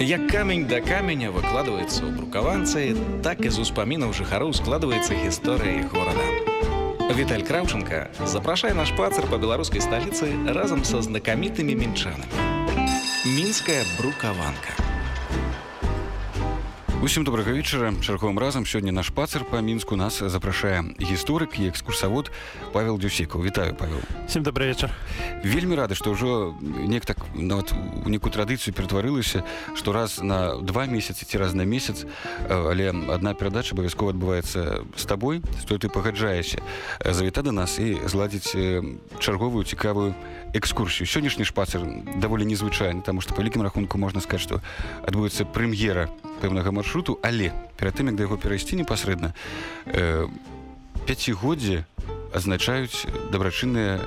Як камень да каменя выкладваецца ў брукаванцы, так і з успамінаў жыхароў складваецца гісторыя іх горада. Віталь Краўченко запрашае наш пацар па беларускай сталіцы разам са знакамітымі мінчанамі. Мінская брукаванка. Усім добрага вечара. Чарговым разам сёння наш пацар па мінску нас запрашае. Гісторык і экскурсавод павел дзюсекаў. Вітаю павел. Всем добрый вечар. Вельмі рады што ўжо неяк так нават у некую традыцыю ператварылася што раз на два месяцы ці раз на месяц але адна перадача абавязкова адбываецца з табой што ты пагаджаешся. Завіта да нас і зладзіць чарговую цікавую экскурсію сённяшні шпацер даволі незвычайны таму што па вялікім рахунку можна сказаць што адбудзецца прэм'ера пэўнага маршруту але перад тым як да яго перайсці непасрэдна э, пяцігоддзе азначаюць дабрачынныя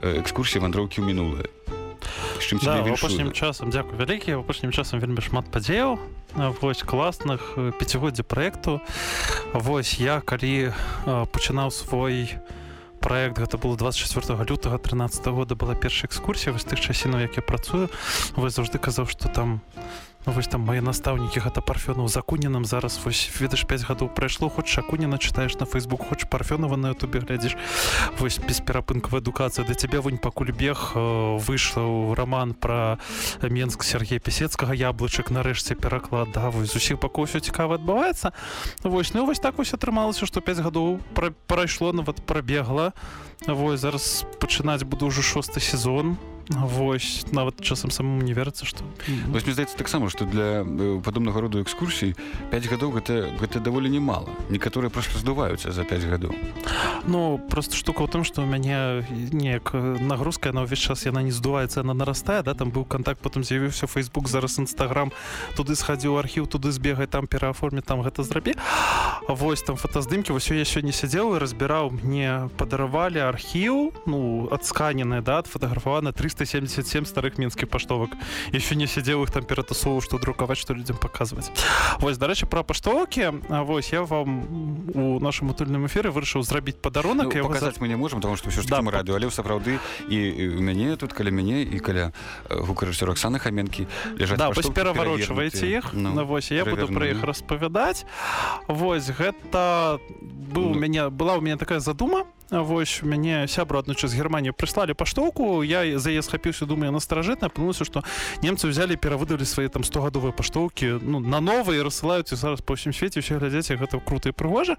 экскурсіі вандроўкі ў мінулае. Да, апошнім часам дзякую вялікі апошнім часам вельмі шмат падзеяў. Вось класных пяцігоддзя праекту. Вось я калі пачынаў свой проект гэта было 24 лютага 13 года была першая экскурсія вось тых часінаў як я працую. Вось заўжды казаў што там у Ну, вось там мае настаўнікі гэта парфёнаў за акунінам зараз вось ведаш 5 гадоў прайшло хоч акуніна чытаеш на фейсбук хоч парфёнова на ютубе глядзіш. Вось бесперапынкавая адукацыя. Да цябе вунь пакуль бег выйшла ў роман пра менск Сергея пісецкага яблычак нарэшце пераклад. Да вось з усіх бакоў все цікава адбываецца. Вось ну вось так вось атрымалася што 5 гадоў прайшло нават прабегла. Вось зараз пачынаць буду ўжо шосты сезон Вось нават часам самому не верыцца што вось мне здаецца таксама што для падобнага роду экскурсій 5 гадоў гэта гэта даволі немало некаторыя просто здуваюцца за 5 гадоў. Ну просто штука ў тым што у мяне неяк нагрузка на ўвесь час яна не здуваецца она нарастае да там быў контакт потым з'явіўся Facebook зараз нстаграм туды схадзіў архіў туды збегай там перааформе там гэта зрабі. Вось там фотаздымкі вось я сёння сядзеў і разбіраў мне падаравалі архіў ну адсканены да фотаграфавана 300 377 старых мінскіх паштовак еще не сядзеў іх там ператасову што друкаваць што людзям паказваць вось дарэчы пра паштоўкі вось я вам у нашым утульным эфіры вырашыў зрабіць падарунак ну, паказаць за... мы не можем потому что ж да, радыо але сапраўды і у мяне тут каля мяне і каля гукарэжсёр Оксаны хаменкі да, пераварочваеце іх ну, на вось я буду пра іх распавядаць вось гэта быў у ну. мяне была у меня такая задума. Вось мяне сябру аднойчы з германію прыслалі паштоўку я за яе схапіўся думаю настражытна апынулася што немцы взяли перавыдалі свае там 100гадовыя паштоўкі ну на новыя рассылаюць зараз па ўсім свеце все глядзяць гэта круто і прыгожа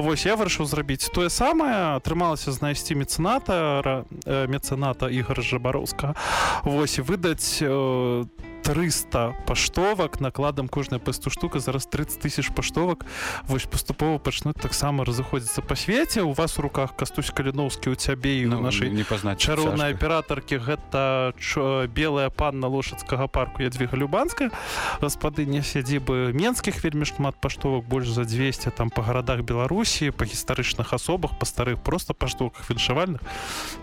Вось я вырашыў зрабіць тое самае атрымалася знайсці мецэната мецэната ігора жабароўска Вось і выдаць там 300 паштовак накладам кожная пасту штука зараз 30 тысяч паштовак. Вось паступова пачнуць таксама разыходзіцца па свеце. У вас у руках кастусь каліноўскі у цябе і ну, нашай не пазнаць чароўнай аператаркі гэта чо, белая панна лошадскага парку ядвіга любанская. Гаспадыня сядзібы менскіх вельмі шмат паштовак больш за 200 там па гарадах беларусі па гістарычных асобах па старых просто паштовках віншавальных.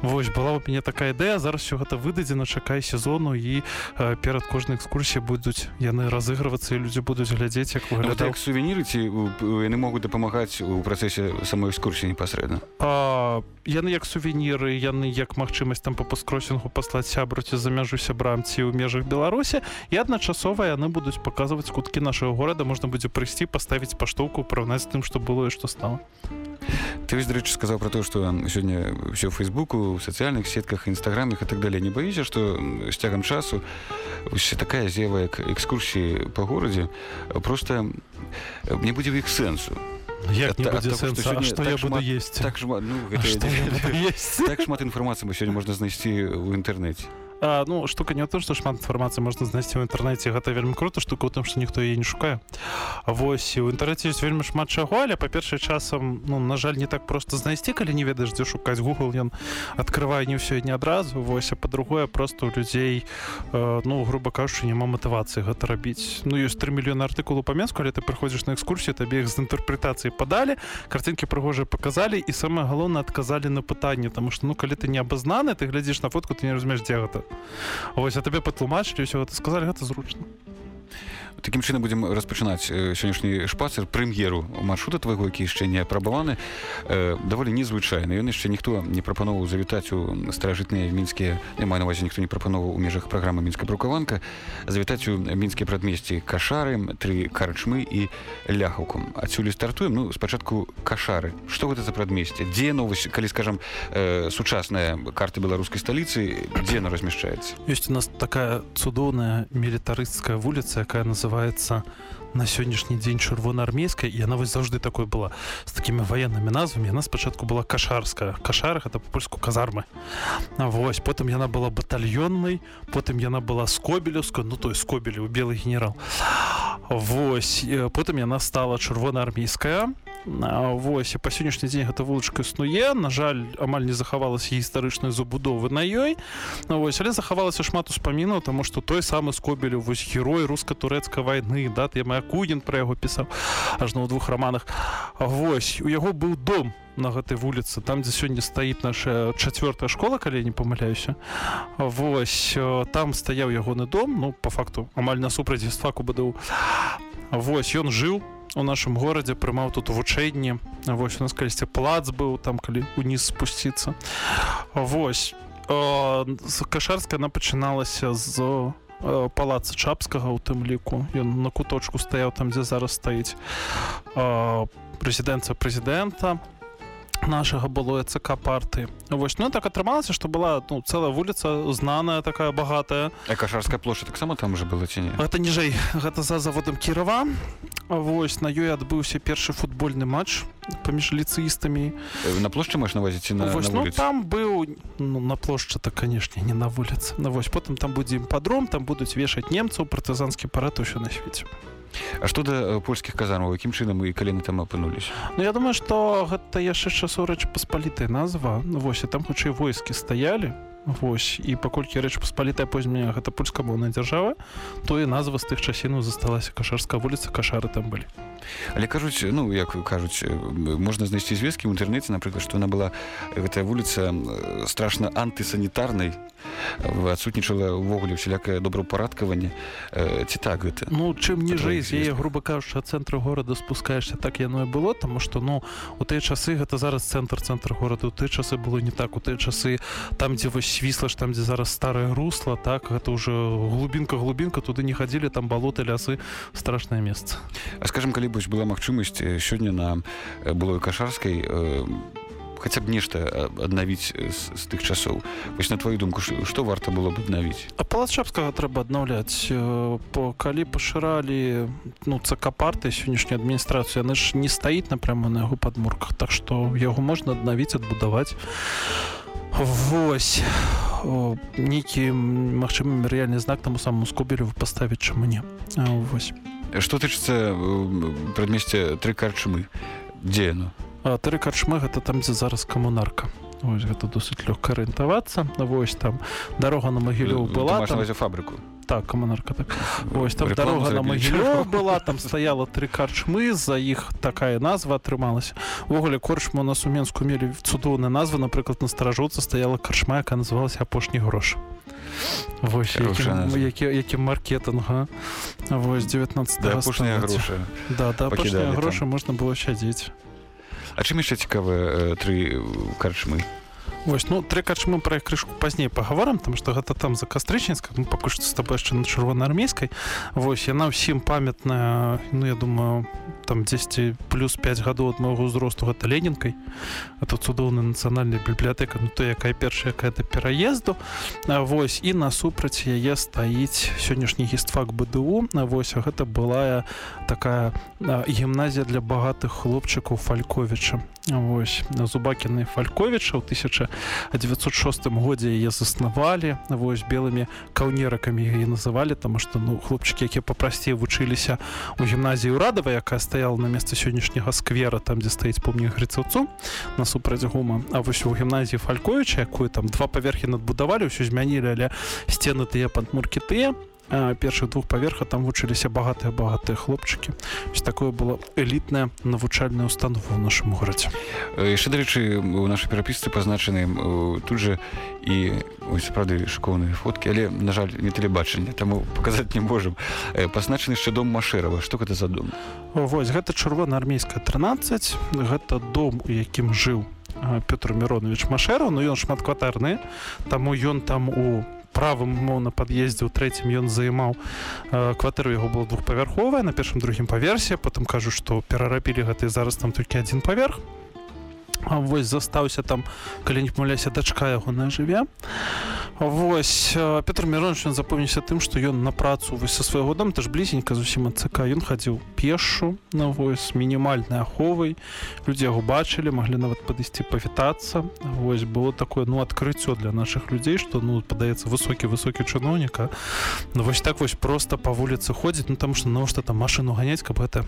Вось была у мяне такая ідэя. Зараз все гэта выдадзена чакай сезону і э, перад кожнай кожнай экскурсіі будуць яны разыгрывацца і людзі будуць глядзець як выгляда як сувеніры ці яны могуць дапамагаць у працэсе самой экскурсіі непасрэдна яны як сувеніры яны як магчымасць там па паскросінгу паслаць сябруці за мяжу сябрам ці ў межах беларусі. І адначасова яны будуць паказваць куткі нашага горада. Можна будзе прыйсці паставіць паштоўку параўнаць тым што было і што стала ты вось дарэчы сказаў про то што сёння ўсё фейсбуку у сацыяльных сетках нстаграмах і так далее. Не баіся што з цягам часу усе такая з'ява як экскурсіі па горадзе просто не будзе ў іх сэнсу Як не будзе сэнсу, а што так я буду есть? так шмат, ну, гэта, так шмат інфармацыі мы сёння можна знайсці ў інтэрнэце А, ну штука не то што шмат інфармацыі можна знайсці ў інтэрнэце гэта вельмі круто штука ў тым што ніхто яе не шукае. Вось у інтэрнэце ёсць вельмі шмат чаго але па-першае часам ну на жаль не так просто знайсці калі не ведаеш дзе шукаць. Google ён открывае не ўсё не адразу вось а па-другое просто у людзей э, ну грубо кажучы няма матывацыі гэта рабіць. Ну ёсць 3 мільёны артыкулу па-менску але ты прыходзіш на экскурсію табе іх з інтэрпрэтацыі падалі карцінкі прыгожыя паказалі і самае галоўна адказалі на пытанне тому что ну калі ты не абазнаны ты глядзіш на фотку ты не разумееш дзе гэта Вось а табе патлумачылі ўсё гэта сказалі гэта зручна такім чынам будзем распачынаць сённяшні шпацер прэм'еру маршрута твайго які яшчэ не апрабаваны. Даволі незвычайны. Ён яшчэ ніхто не прапановаў завітаць у старажытныя мінскія не маю навазе ніхто не прапановаў у межах праграмы мінская брукаванка завітаць у мінскія прадмесці кашары тры карчмы і ляхаўку. Адсюль стартуем. Ну спачатку кашары. Что гэта за прадмесце? Дзе новость калі скажам э, сучасная карта беларускай сталіцы дзе она размяшчаецца? Ёсць у нас такая цудоўная мілітарысцкая вуліца якая называется на сённяшні дзень чырвонаармейская і яна вось заўжды такой была з такімі ваеннымі назвамі яна спачатку была кашарская кашарах это па-польску казармы Вось потым яна была батальённай потым яна была скобелевска ну той скобелі у белый генерал Вось потым яна стала чырвонаармейская Вось па сённяшні дзень гэта вулачка існуе. На жаль амаль не захавалася гістарычнай забудовы на ёй. Вось але захавалася шмат успамінаў таму што той самы скобелю вось герой руска-турэцкай вайны дат я моя кудін пра яго пісаў ажно ў двух раманах. Вось у яго быў дом на гэтай вуліцы там дзе сёння стаіць наша чацвёртая школа калі не памыляюся. Вось там стаяў ягоны дом ну по факту амаль насупраць факу быдаў Вось ён жыў у нашым горадзе прымаў тут вучэнні. Вось у нас калісьці плац быў там калі уніз спусціцца. Вось кашарская она пачыналася з палаца чапскага у тым ліку. Ён на куточку стаяў там дзе зараз стаіць прэзідэнцыя прэзідэнта нашага было ЦК парты вось ну так атрымалася што была ну цэлая вуліца знаная такая багатая. Кашарская плошча таксама там уже было ці не? Гэта ніжэй гэта за заводам кірава. Вось на ёй адбыўся першы футбольны матч паміж ліцыістамі на плошчы можна вазіць на, вось, на ну, там быў ну, на плошча так канешне не на вуліцы. На вось потым там будзе падром там будуць вешаць немцаў партызанскі парад усё на свеце А што да польскіх казармаў якім чынам і калі там апынуліся? Ну я думаю што гэта яшчэ часу рэч паспалітая назва. Ну, вось і там хутчэй войскі стаялі. Вось і паколькі рэч паспалітая познія гэта польскамоўная дзяржава то і назва з тых часінаў засталася кашарская вуліца кашары там былі але кажуць ну як кажуць можна знайсці звесткі ў інтэрнэце напрыклад што она была гэтая вуліца страшна антысанітарнай адсутнічала ўвогуле усялякае добраўпарадкаванне. Ці так гэта? Ну чым ніжэй з яе груба кажучы цэнтру горада спускаешься так яно і было таму што ну у тыя часы гэта зараз цэнтр цэнтр горада у тыя часы было не так. У тыя часы там дзе вось свісла ж там дзе зараз старае русла так гэта ўжо глубінка глубінка туды не хадзілі там балоты лясы страшнае месца. А скажем калі вось была магчымасць сёння на былой кашарскай хаця б нешта аднавіць з, з тых часоў. Вось на твою думку што варта было б аднавіць? А палачапскага трэба аднаўляць по калі пашыралі ну цк парты сённяшняй адміністрацыі яны ж не стаіць напряму на яго падмурках так што яго можна аднавіць адбудаваць. Вось нейкі магчымы мемарыяльны знак таму самому скобелю паставіць чаму не. Вось што тычыцца прадмесце тры карчмы дзе ну тры карчмы гэта там дзе зараз камунарка. Вось гэта досыць лёгка арыентавацца вось там дарога на магілёў была там... фабрыку так камунарка так. Ось там дарога на магілёў была там стаяла тры карчмы за іх такая назва атрымалася увогуле корчму на суменску мелі цудоўная назва напрыклад на старажоўца стаяла карчма якая называлася апошні грош Вось які які маркетынга вось 19 апошнія грошы да да апошнія грошы можна было сядзець А чым яшчэ цікавыя тры карчмы Вось ну тры карчмы пра іх крышку пазней паговорам там што гэта там за кастрычніцка ну, пакуль што з табой яшчэ на чырвонаармейскай. Вось яна ўсім памятная ну я думаю там 10 плюс 5 гадоў ад майго ўзросту гэта ленінкай. Это цудоўная нацыянальная бібліятэка ну то якая першая якая да пераезду. Вось і насупраць яе стаіць сённяшні гістфак БДУ. На вось гэта была такая гімназія для багатых хлопчыкаў фальковіча. Вось на зубакіны фальковіча ў 1906 годзе яе заснавалі вось белымі каўнеракамі яе называлі таму што ну хлопчыкі якія папрасцей вучыліся у гімназіі ўрадава якая стаяла на месцы сённяшняга сквера там дзе стаіць помнік грыцаўцу насупраць гума. А вось у гімназіі фальковіча якую там два паверхі надбудавалі ўсё змянілі але сцены тыя падмуркі тыя першых двух паверха там вучыліся багатыя багатыя хлопчыкі такое было элітная навучальная установа ў нашым горадзе. Яшчэ дарэчы у нашай перапісцы пазначаны тут же і сапраўды шкоўныя фоткі але на жаль не тэлебачанне таму паказаць не можам. Пазначаны яшчэ дом машэрава. Што гэта за дом? Вось гэта чырвона-армейская 13 гэта дом у якім жыў Пётр миронович машэраў Ну ён шматкватарны таму ён там у правым мо на пад'ездзе ў трэцім ён займаў кватэру яго было двухпавярховая на першым другім паверсе потым кажу што перарабілі гэты зараз там толькі адзін паверх Вось застаўся там калі не памыляся дачка ягоная жыве. Вось Петр миронович ён запомніўся тым што ён на працу вось са свайго дом ж блізенька зусім ад цк ён хадзіў пешу на вось мінімальнай аховай. Людзі яго бачылі маглі нават падысці павітацца. Вось было такое ну адкрыццё для наших людзей што ну падаецца высокі высокі чыноўніка Ну вось так вось просто па вуліцы ходзіць ну там што навошта там машыну ганяць каб это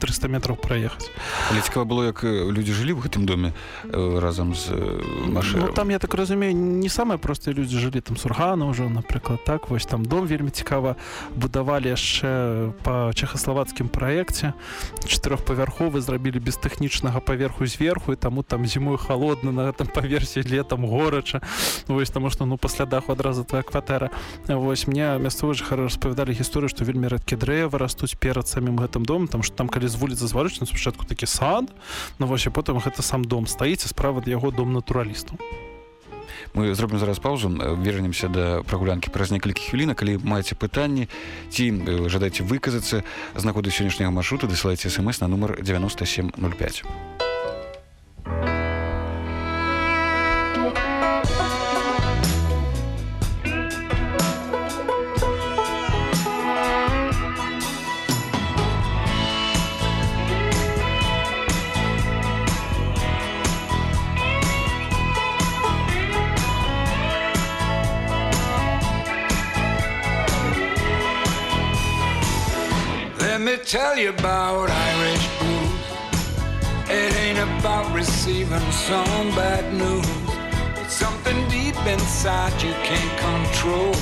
300 метров праехаць але цікава было як людзі жылі в гэтым доме разам з машиной ну, там я так разумею не самыя простыя людзі жылі там сургана ўжо напрыклад так вось там дом вельмі цікава будавалі яшчэ по чехаславацкім праекце чатырохпавярховы зрабілі без тэхнічнага паверху зверху і таму там зімой холодна на гэтым паверсе летом горача вось таму што ну пасля даху адразу твоя кватэра вось мне мясцовы жыхары распавядалі гісторыю што вельмі рэдкі дрэвы растуць перад самім гэтым домом там што там калі з вуліцы зварычна спачатку такі сад на вось і потым гэта сам дом стаіце справа яго дом натуралісту мы зробім зараз паузу вернемся да прагулянкі праз некалькі хвіліна калі маеце пытанні ці жадаеце выказацца з нагоды сённяшняга маршрута дасылайце смс на нумар 9705 tell you about Irish blues. It ain't about receiving some bad news. It's something deep inside you can't control.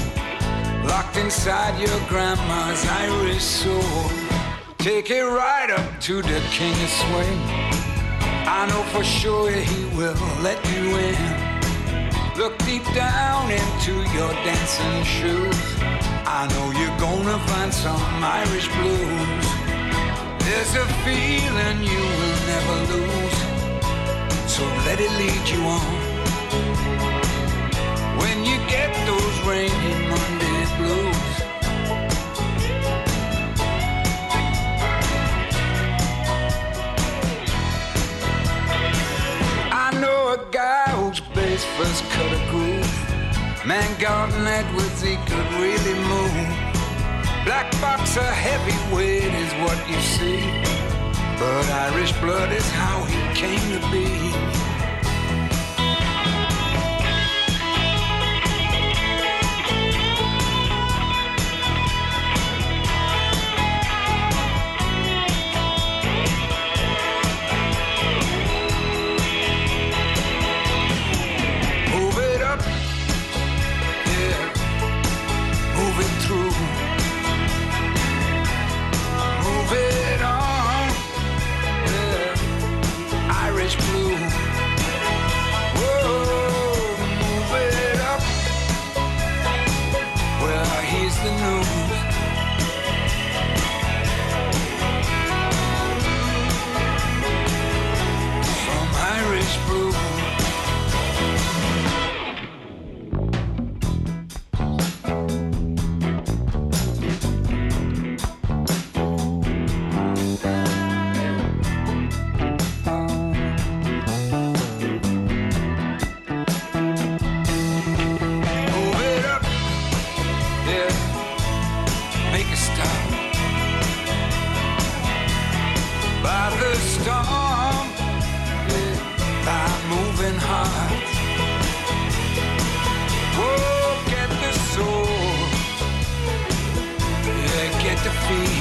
Locked inside your grandma's Irish soul. Take it right up to the king of swing. I know for sure he will let you in. Look deep down into your dancing shoes. I know you're gonna find some Irish blues. There's a feeling you will never lose. So let it lead you on. When you get those rainy Monday blues. I know a guy whose bass first cut a groove. Man, Garden Edwards, he could really move. Black box, a heavyweight is what you see. But Irish blood is how he came to be. the storm by moving heart. Whoa, oh, get the soul, yeah, get the feet.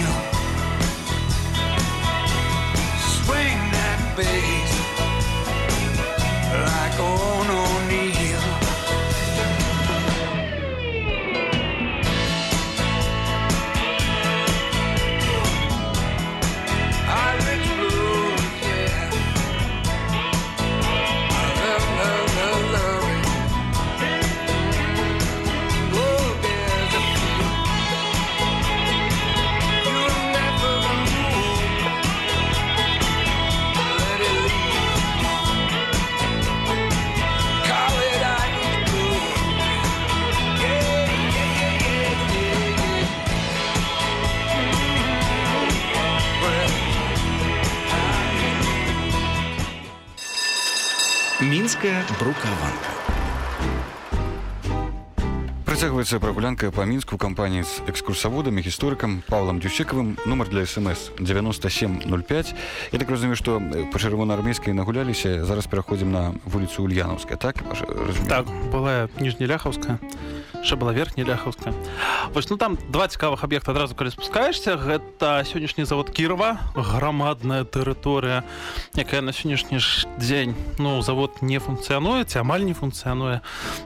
Мінская брукаванка працягваецца прагулянка па мінску кампаніі з экскурсаводамі гісторыкам павлам дзюсекавым нумар для смс 9705 я так разумею што па чырвонаармейскай нагуляліся. Зараз пераходзім на вуліцу ульянаўская так? Так была ніжнеляхаўская яшчэ была верхня ляхаўская вось ну там два цікавых аб'екта адразу калі спускаешься. Гэта сённяшні завод кірова грамадная тэрыторыя якая на сённяшні ж дзень ну завод не функцыянуеце амаль не функцыянуе.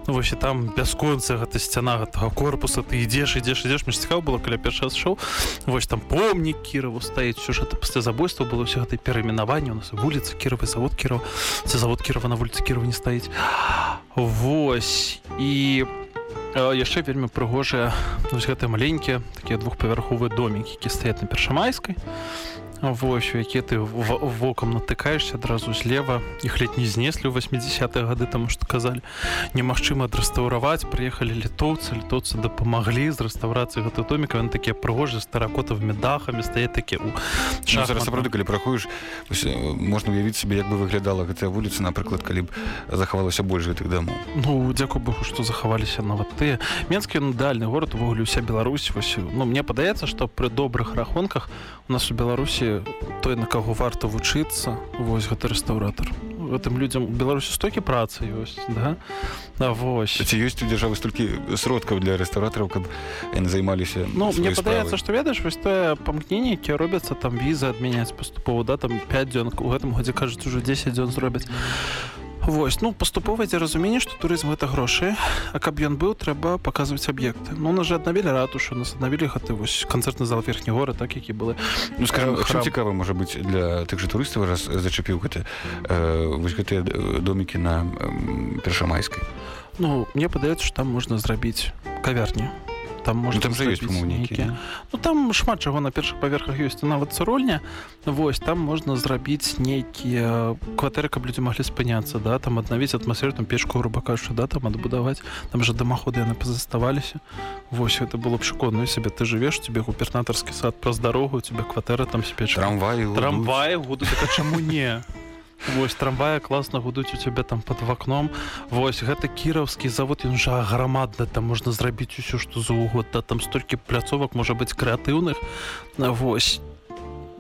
Вось і там бясконцы гэта сцяна гэтага корпуса ты ідзеш ідзеш ідзеш. Між цікаў было каля першы шоу вось там помнік кірову стаіць сюжэта пасля забойства было ўсё гэтай перамінаванне у нас вуліца кіровы завод кіров ці завод кірова на вуліцы кірова не стаіць Вось і по яшчэ вельмі прыгожыя гэтыя маленькія такія двухпавярховыя домікі які стаяць на першамайскай Вось які ты вокам натыкаешься адразу злева. Іх ледь не знеслі ў 80-е гады таму што казалі немагчыма адрэстаўраваць. Прыехалі літоўцы літоўцы дапамаглі з рэстаўрацыі гэты доміка ён такія прыгожы старакотавымі дахамі стае такі у ну, сапраўды калі праходзіш можна уявіць себе як бы выглядала гэтая вуліца напрыклад калі б захавалася больш гэтых дамоў. Ну дзякую Богу што захаваліся нават тыя. Менскі дальны горад увогуле уся Беларусь вось ну мне падаецца што пры добрых рахунках у нас у Беларусі той на каго варта вучыцца вось гэта рэстаўратор гэтым людзям беларусі столькі працы ёсць да? А вось. Ці ёсць у дзяржавы столькі сродкаў для рэстаўратараў каб яны займаліся Ну мне падаецца што ведаеш вось тое памкненне якія робяцца там візы адмяняць паступова да там 5 дзён у гэтым годзе кажуць ужо 10 дзён зробяць Вось ну паступова ідзе разуменне што турызм гэта грошы А каб ён быў трэба паказваць аб'екты. Ну на же аднавілі ратушу нас аднавілі гэты вось канцэртны зал верхні горад так які былі ну, скажем храм... цікава можа быць для тых жа турыстаў раз зачапіў гэты э, вось гэтыя домікі на э, першамайскай. Ну мне падаецца што там можна зрабіць кавярню там можна ну, там же ёсць нейкія Ну там шмат чаго на першых паверхах ёсць нават цырольня Вось там можна зрабіць нейкія кватэры каб людзі маглі спыняцца да там аднавіць атмасферу там печку грубакашу да там адбудаваць там жа дамаходы яны пазаставаліся Вось это было б шкодную сябе ты жывеш тебе губернатарскі сад праз дарогу у тебя кватэра там спеч трамвай трамвай гуду чаму не Вось трамвая класна гудуць у цябе там под вакном. Вось гэта кіраўскі завод ён жа грамадна там можна зрабіць усё што за угод да там столькі пляцовак можа быць крэатыўных. Вось.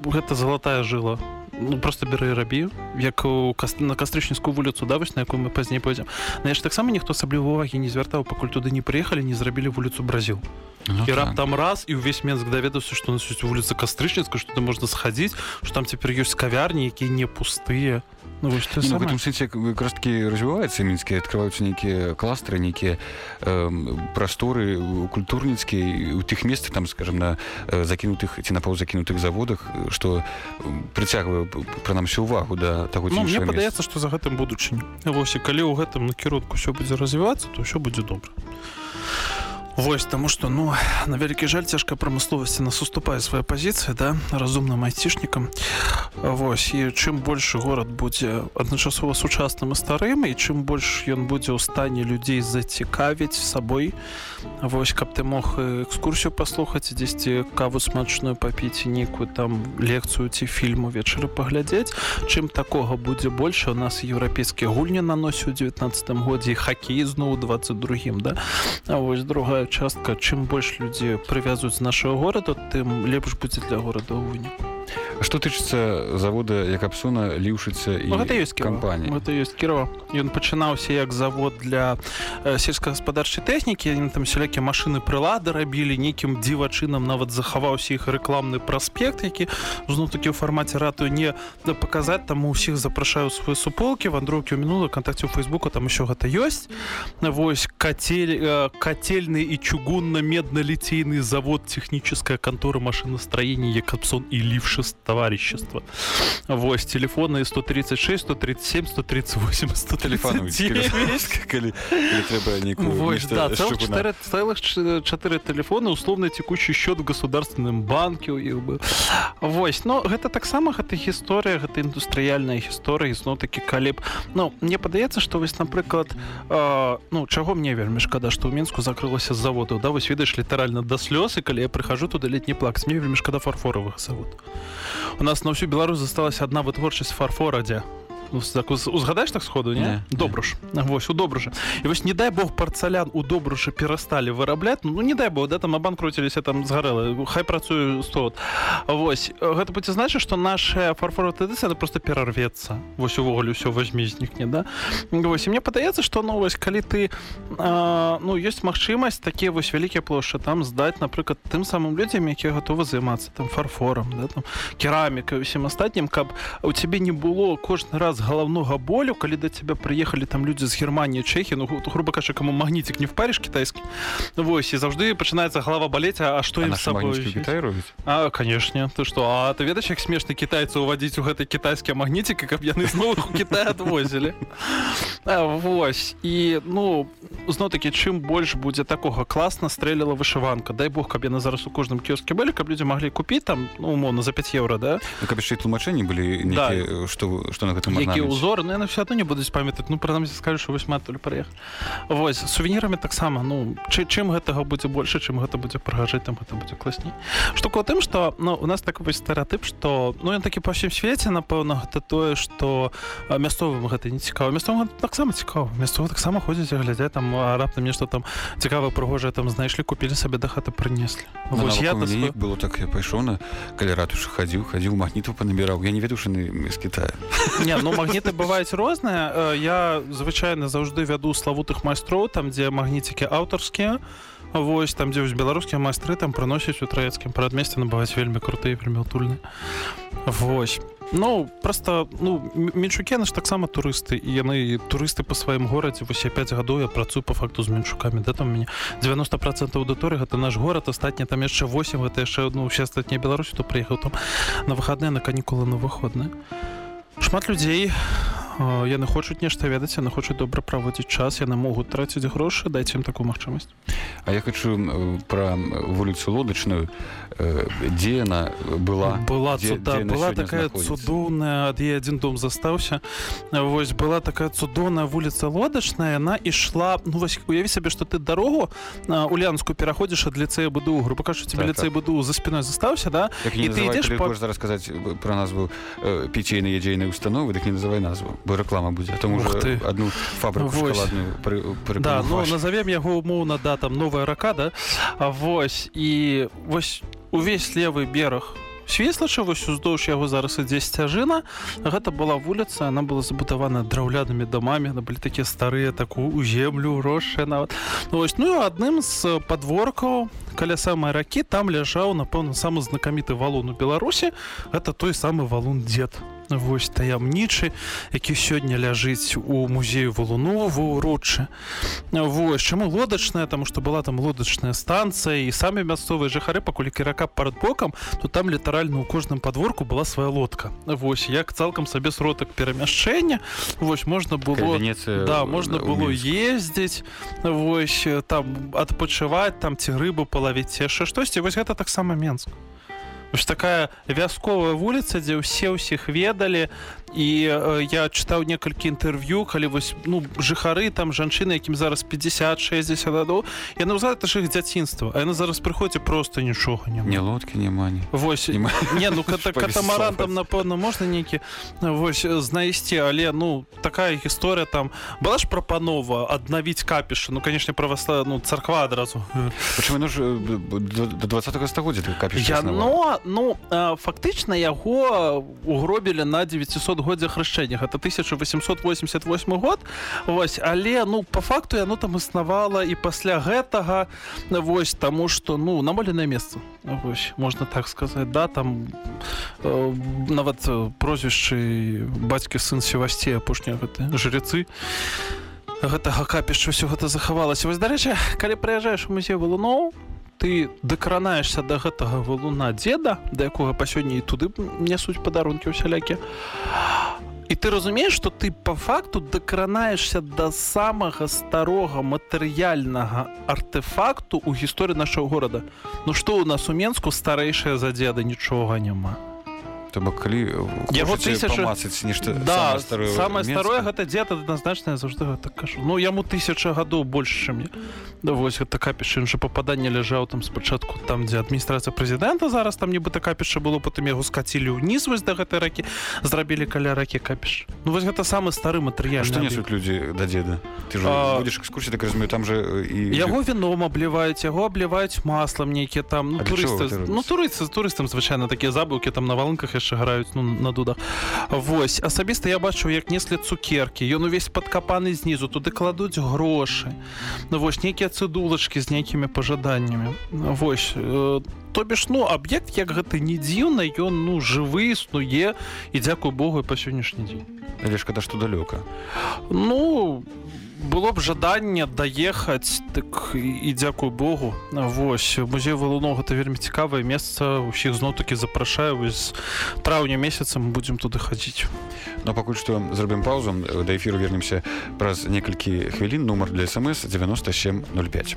Гэта залатая жыла ну, просто бяры рабі як у кас... на кастрычніцкую вуліцу да вось на якую мы пазней пойдзем. Знаеш таксама ніхто асабліва увагі не звяртаў пакуль туды не прыехалі не зрабілі вуліцу бразіл. Ну, і раб так. там раз і ўвесь менск даведаўся што нас ёсць вуліца кастрычніцка што ты можна схадзіць што там цяпер ёсць кавярні якія не пустыя Ну, вось, ну, в гэтым сэнсе якраз таки развіваецца мінскія адкрываюцца нейкія кластры нейкія э, прасторы культурніцкія у тых месцах там скажем на закінутых ці на паўзакінутых заводах што прыцягвае прынамсі увагу да таго ну, мне падаецца што за гэтым будучыню. Вось і калі ў гэтым накірунку ўсё будзе развівацца то ўсё будзе добра Вось таму што ну на вялікі жаль цяжкая прамысловасці нас уступае свая пазіцыя да разумным айцішнікам. Вось і чым большы горад будзе адначасова сучасным і старым і чым больш ён будзе ў стане людзей зацікавіць сабой Вось каб ты мог экскурсію паслухаць дзесьці каву смачную папіць нейкую там лекцыю ці фільму вечары паглядзець. Чым такога будзе больше у нас еўрапейскія гульні наносі ў 19 годзе хакей зноў 22 да. А вось другая другая частка чым больш людзі прывязуць нашего гораду тым лепш будзе для горада ў выніку. Что тычыцца завода якапсуна ліўшыцца і гэта ёсць кампанія. Это ёсць кірова ён пачынаўся як завод для сельскагаспадарчай тэхнікі. Яны там сялякі машыны прылады рабілі нейкім дзівачынам нават захаваўся іх рэкламны праспект які зноў такі ў фармаце ратую не да паказаць. Там усіх запрашаю свае суполкі вандроўкі ў мінула кантакце ў фейсбука там еще гэта ёсць. Вось кацель кацельны і чугунна-медна-ліцейны завод тэхнічская кантора машынастраення якапсон і лівшы товарищества Вось телефоны 136 137 138 целых 4 телефоны условно текущий счет в государственным банке у іх бы Вось но гэта таксама гэта гісторыя гэта індустрыяльная гісторыя ізноў такі калі б Ну мне падаецца что вось напрыклад э, ну чаго мне вельмі шкада что ў мінску закрылася заводу да вось ведаеш літаральна да слёзы калі я прыхожу туды летні плакс. Мне вельмі шкада фарфоровых завод у нас на ўсю Беларусь засталася одна вытворчасць фарфора дзе узгадаеш так сходу не, не. Добруш. Вось у добружа і вось не дай бог парцалян у добрушы перасталі вырабляць ну не дай бог да там абанкруціліся там згарэла хай працую 100 Вось гэта будзе значыць што наша фарфора традыцыя просто перарвецца. Вось увогуле ўсё возьме знікне да? Вось мне падаецца што новость ну, калі ты а, ну ёсць магчымасць такія вось вялікія плошчы там здаць напрыклад тым самым людзям якія гатовы займацца там фарфорам да, там кераміка усім астатнім каб у цябе не было кожны раз галаўнога болю калі да цябе прыехалі там людзі з германії чэхі ну грубо кажа каму магніцік не впарыш кітайскі восьось і заўжды пачынаецца галава балець А што ім А канешне ты што А ты ведаеш як смешны кітайцы увадзіць у гэтай кітайскія магніцікі каб яны зноў Кітай адвозілі Вось і ну зноў такі чым больш будзе такога класна стрэліла вышыванка дай бог каб яны зараз у кожным кёскі былі каб людзі маглі купіць там ну, умоўна за 5 еўра да? Ну, каб яшчэ тлумачэнні былі да. што што на гэтым які ўзор ну, яны все адно не будуць памятаць ну прынамсі скажу вось матуль прыехаць Вось сувенірамі таксама ну чы, чым гэтага будзе больше чым гэта будзе прыгажыць там гэта будзе класней штука тым што ну у нас такой стэеатып што ну ён такі па ўсім свеце напэўна гэта тое што мясцовым гэта не цікава. Мясцовым таксама цікава. Мясцова таксама ходзіць глядзяць там раптам нешта там цікава прыгожае там знайшлі купілі сабе да хаты прынеслі. Ну, я свой... было так я пайшоў на каля ратушы хадзіў хадзіў магніту панабіраў. Я не веду шаны з Китая. Не ну магніты бываюць розныя. Я звычайна заўжды вяду славутых майстроў там дзе магніцікі аўтарскія. Вось там дзе вось беларускія майстры там прыносяць у траецкім прадмесце набываць вельмі крутыя вельмі утульны Вось. Ну просто ну менчукі наш таксама турысты і яны турысты по сваім горадзе вось 5 гадоў я працую по факту з менчукамі да там мяне 90 процент аўдыторыі гэта наш горад астатні там яшчэ 8 гэта яшчэ одну ўсе астатнія беларусі то прыехаў там на выходныя на канікулы на выходныя шмат людзей яны хочуць нешта ведаць яны хочуць добра праводзіць час яны могуць траціць грошы дайце ім такую магчымасць. А я хочу пра вуліцу лодачную дзе яна была была дзе, цуда, дзе была такая цудоўная ад е адзін дом застаўся вось была такая цудоўная вуліца лодачная яна ішла ну вось уяві сабе што ты дарогу улянскую пераходзіш ад ліцэя буду грубо кажу тебе так, ліцэй так. буду за спиной застаўся да? І ты ідзеш па... расказаць пра назву піцейнай ядзейнай установы дык не называй назву бо реклама будзе там уже ты. одну фабрику пры, пры, да, ну, назовем яго умоўна да там новая рака да? А вось і вось увесь левый бераг свеслача вось уздоўж яго зараз ідзе сцяжына. Гэта была вуліца она была забудавана драўлянымі дамамі на былі такія старыя такую у землю грошыя нават. Ну, вось ну адным з подворкаў каля самай ракі там ляжаў напэўна самы знакаміты валун у беларусі. Это той самы валун дзед вось таямнічы які сёння ляжыць у музею валунова урочы вось чаму лодачная? Там што была там лодачная станцыя і самі мясцовыя жыхары пакуль рака перад бокам то там літаральна у кожным подворку была свая лодка. Вось як цалкам сабе сродак перамяшчэння. Вось можна было Венеция, да можна было ездзіць Вось там адпачываць там ці рыбу палавіць яшчэ штосьці. Вось гэта таксама менску Вось такая вясковая вуліца, дзе ўсе ўсіх ведалі і э, я чытаў некалькі інтэрв'ю калі вось ну жыхары там жанчыны якім зараз 50-60 гадоў яны ўзад іх дзяцінства а яны зараз прыходзе просто нічога не не лодкі няма не вось не ну катамаран там напэўна можна нейкі вось знайсці але ну такая гісторыя там. Была ж прапанова аднавіць капішы? Ну канешне правасла ну царква адразу. Почему ну ж до 20 стагоддзя капі но ну фактычна яго угробілі на 900 годзе хрышчэння гэта 1888 год. Вось але ну по факту яно там існавала і пасля гэтага вось таму что ну намоленае месца. Можна так сказать да там э, нават прозвішчы бацькі сын севасці апошня гэты жрецы гэтага капішча ўсё гэта захавалася. Вось дарэчы калі прыязджаеш у музей валуноў ты дакранаешься до гэтага валуна деда да якога па сёння і туды нясуць падарункі усялякі і ты разумееш что ты по факту дакранаешься до да самага старога матэрыяльнага артефакту у гісторыі нашего горада. Ну что у нас у менску старэйшая за деда нічога няма то бок калі яго тысяча нешта да самое старое гэта дзед адназначна заўжды гэта кажу ну яму тысяча гадоў больш чым да вось гэта капіш інша попаданне ляжаў там спачатку там дзе адміністрацыя прэзідэнта зараз там нібыта капіша было потым яго скацілі ўніз вось да гэтай ракі зрабілі каля ракі капіш ну вось гэта самы стары матэрыял што несуць людзі да дзеда ты будзеш экскурсі так разумею там же і яго віном абліваюць яго абліваюць маслам нейкія там. Ну, турысты ну турысты з турыстам звычайна такія забыўкі там на валынках яшчэ граюць ну, на дудах. Вось. Асабіста я бачу як неслі цукеркі ён увесь падкапаны знізу. Туды кладуць грошы. Ну вось нейкія цыдулачкі з нейкімі пажаданнямі Вось э, то бишь ну аб'ект як гэта не дзіўна ён ну жывы існуе. І дзякую Богу па сённяшні дзень. Але шкада што далёка? Ну было б жаданне даехаць так і дзякую Богу. Вось музей валунога гэта вельмі цікавае месца. Усіх зноў такі запрашаю з траўня месяца мы будзем туды хадзіць. Но пакуль што зробім паузу да эфіру вернемся праз некалькі хвілін. Нумар для смс 9705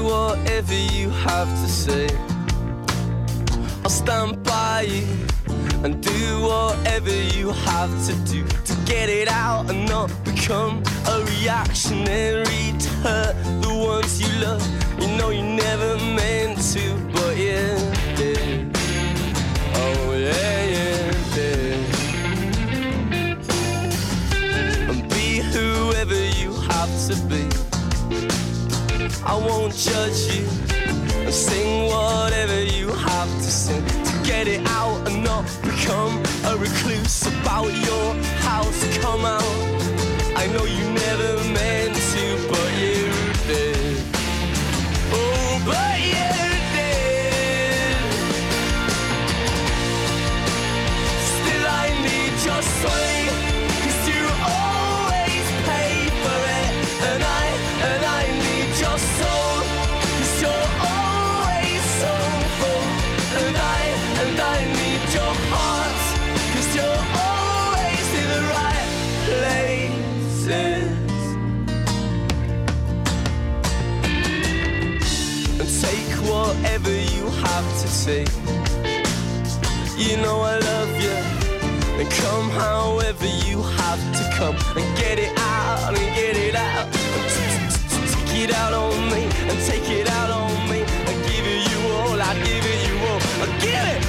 whatever you have to say. I'll stand by you and do whatever you have to do to get it out and not become a reactionary to hurt the ones you love. You know you never meant to but yeah I won't judge you. Sing whatever you have to sing to get it out and not become a recluse about your house. Come out. I know you never meant to but you did oh but take you know I love you and come however you have to come and get it out and get it out. Take it out on me and take it out on me. And give it you all I give it you all. I give it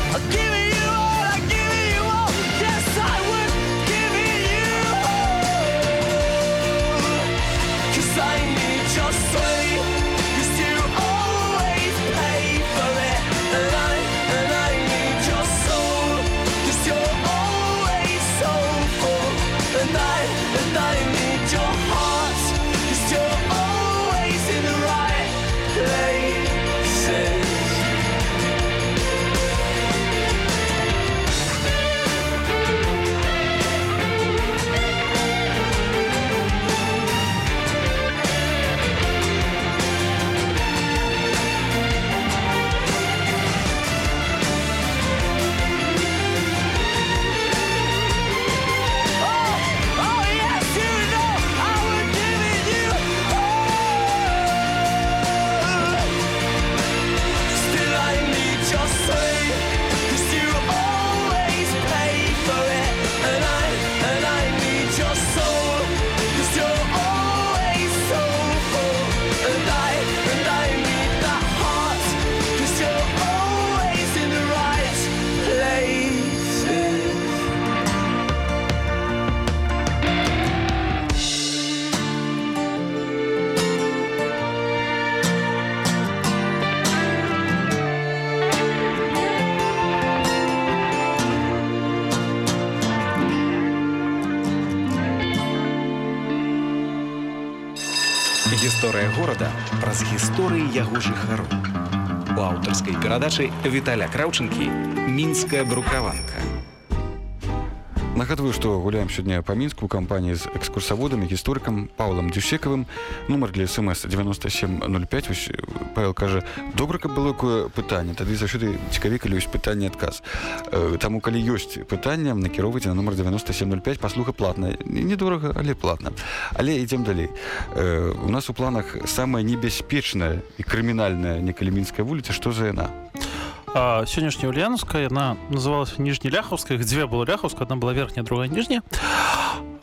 яго жыхароў. У аўтарскай перадачы Віталя Краўчынкі мінская брукаванка. нагадваю што гуляем сёння па мінску кампаніі з экскурсаводамі гісторыкам паўлам дзюсекавым нумар для смс 9705 вось павел кажа добра каб было такое пытанне тады заўсёды цікавей калі ёсць пытанне адказ таму калі ёсць пытанне накіроўвайце на нумар 9705 паслуга платная. Недорага але платна. Але ідзем далей. У нас у планах самая небяспечная і крымінальная некалімінская вуліца. Што за яна? Сённяшняя ульяновская яна называлася ніжнеляхаўская дзве было ляхаўска. Одна была верхняя другая ніжняя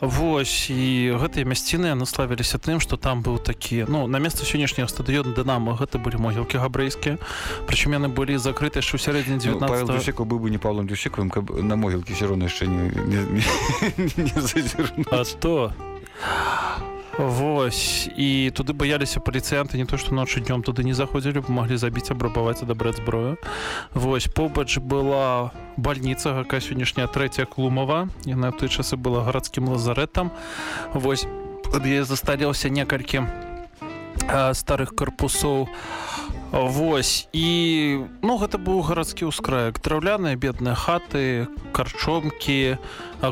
Вось і гэтыя мясціны наславіліся тым што там быў такі ну на месца сённяшняга стадыёна дынама гэта былі могілкі габрэйскія прычым яны былі закрыты яшчэ ў сярэдзіне 19 ну, быў бы не павлом дюсекавым каб на могілкі сіроны яшчэ не, не, не, не, не а то Вось. І туды баяліся паліцыянты не то што ночы днём туды не заходзілі маглі забіць абрабаваць адабраць зброю. Вось побач была бальніца якая сённяшняя трэця клумава. Яна ў той часы была гарадскім лазарэтам Вось ад яе засталеўся некалькі старых карпусоў Вось. І ну гэта быў гарадскі ўскраек. Драўляныя бедныя хаты карчомкі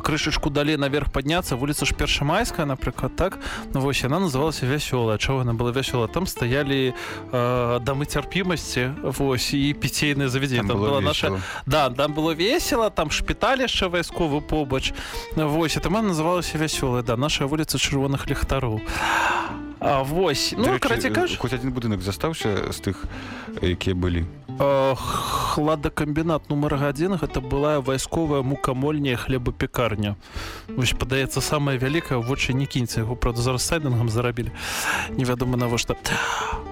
крышачку далей наверх падняцца. Вуліца ж першамайская напрыклад так? Ну, вось яна называлася вясёлая чого яна была вясёла там стаялі э, дамы цярпімасці Вось і піцейнае завядзенне там, там была наша да там было весело там шпіталь яшчэ вайсковы побач. Вось это называлася вясёлая да наша вуліца чырвоных ліхтароў а А, вось. Ну караце каш хоць адзін будынак застаўся з тых якія былі хладакамбінат нумар гадзін гэта была вайсковая мукамольня хлебапекарня вось падаецца самая вялікая вочы не кіньце яго правда зараз сайдынгам зарабілі. Невядома навошта.